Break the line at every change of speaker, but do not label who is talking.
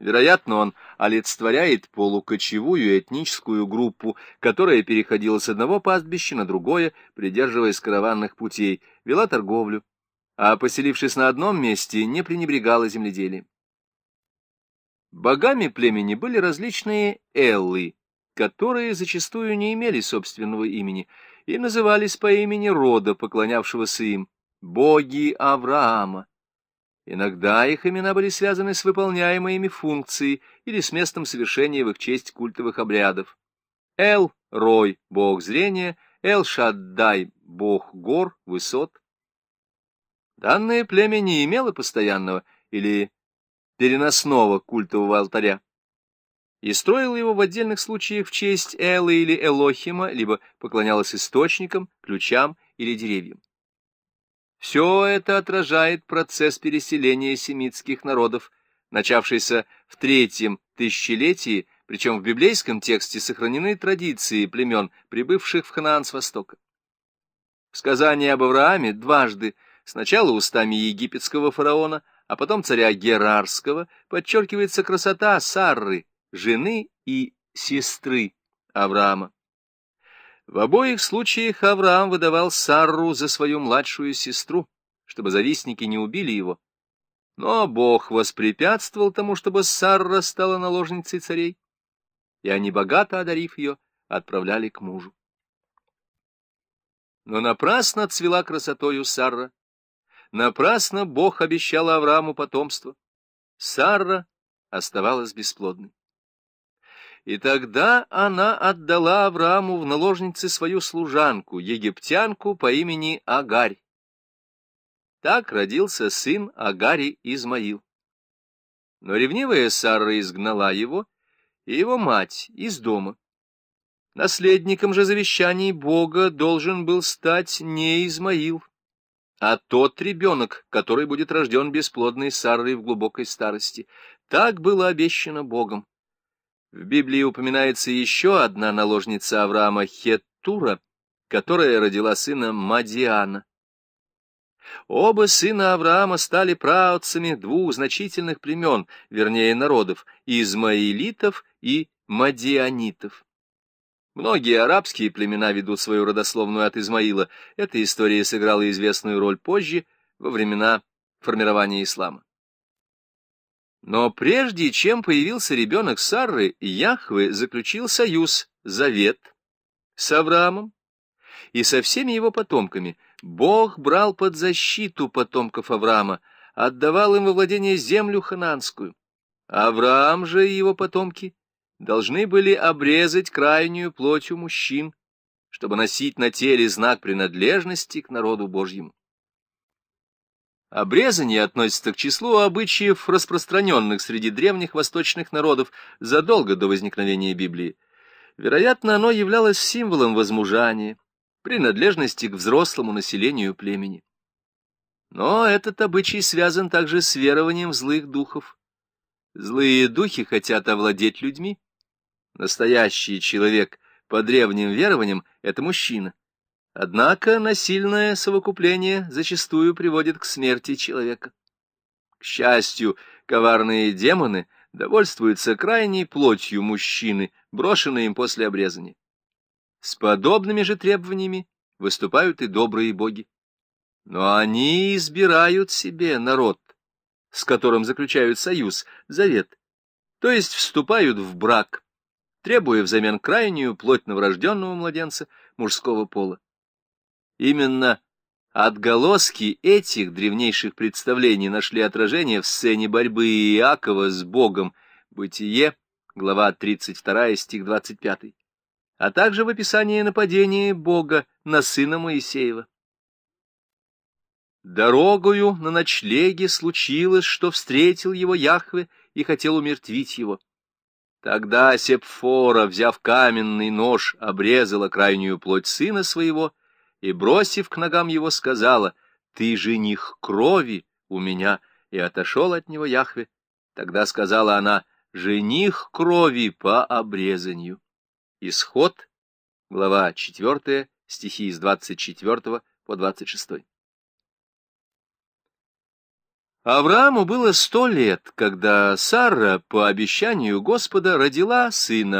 Вероятно, он олицетворяет полукочевую этническую группу, которая переходила с одного пастбища на другое, придерживаясь караванных путей, вела торговлю, а, поселившись на одном месте, не пренебрегала земледелием. Богами племени были различные эллы, которые зачастую не имели собственного имени и назывались по имени рода, поклонявшегося им, боги Авраама. Иногда их имена были связаны с выполняемой ими функцией или с местом совершения в их честь культовых обрядов. Эл — Рой, бог зрения, Эл-Шаддай — бог гор, высот. Данное племя не имело постоянного или переносного культового алтаря и строило его в отдельных случаях в честь Элы или Элохима, либо поклонялось источникам, ключам или деревьям. Все это отражает процесс переселения семитских народов, начавшийся в третьем тысячелетии, причем в библейском тексте сохранены традиции племен, прибывших в Ханаан с востока. В сказании об Аврааме дважды, сначала устами египетского фараона, а потом царя Герарского, подчеркивается красота Сарры, жены и сестры Авраама. В обоих случаях Авраам выдавал Сарру за свою младшую сестру, чтобы завистники не убили его. Но Бог воспрепятствовал тому, чтобы Сарра стала наложницей царей, и они, богато одарив ее, отправляли к мужу. Но напрасно цвела красотою Сарра, напрасно Бог обещал Аврааму потомство. Сарра оставалась бесплодной. И тогда она отдала Аврааму в наложницы свою служанку, египтянку по имени Агарь. Так родился сын Агари Измаил. Но ревнивая Сара изгнала его, и его мать из дома. Наследником же завещаний Бога должен был стать не Измаил, а тот ребенок, который будет рожден бесплодной Сарой в глубокой старости. Так было обещано Богом. В Библии упоминается еще одна наложница Авраама Хеттура, которая родила сына Мадиана. Оба сына Авраама стали праотцами двух значительных племен, вернее народов, измаилитов и мадианитов. Многие арабские племена ведут свою родословную от Измаила. Эта история сыграла известную роль позже, во времена формирования ислама. Но прежде чем появился ребенок Сарры, Яхве заключил союз, завет, с Авраамом и со всеми его потомками. Бог брал под защиту потомков Авраама, отдавал им во владение землю хананскую. Авраам же и его потомки должны были обрезать крайнюю плотью мужчин, чтобы носить на теле знак принадлежности к народу Божьему. Обрезание относится к числу обычаев, распространенных среди древних восточных народов задолго до возникновения Библии. Вероятно, оно являлось символом возмужания, принадлежности к взрослому населению племени. Но этот обычай связан также с верованием в злых духов. Злые духи хотят овладеть людьми. Настоящий человек по древним верованиям — это мужчина. Однако насильное совокупление зачастую приводит к смерти человека. К счастью, коварные демоны довольствуются крайней плотью мужчины, брошенной им после обрезания. С подобными же требованиями выступают и добрые боги. Но они избирают себе народ, с которым заключают союз, завет, то есть вступают в брак, требуя взамен крайнюю плоть новорожденного младенца мужского пола. Именно отголоски этих древнейших представлений нашли отражение в сцене борьбы Иакова с Богом, Бытие, глава 32, стих 25, а также в описании нападения Бога на сына Моисеева. Дорогою на ночлеге случилось, что встретил его Яхве и хотел умертвить его. Тогда Сепфора, взяв каменный нож, обрезала крайнюю плоть сына своего и, бросив к ногам его, сказала, «Ты жених крови у меня», и отошел от него Яхве. Тогда сказала она, «Жених крови по обрезанию». Исход, глава 4, стихи с 24 по 26. Аврааму было сто лет, когда Сара, по обещанию Господа, родила сына,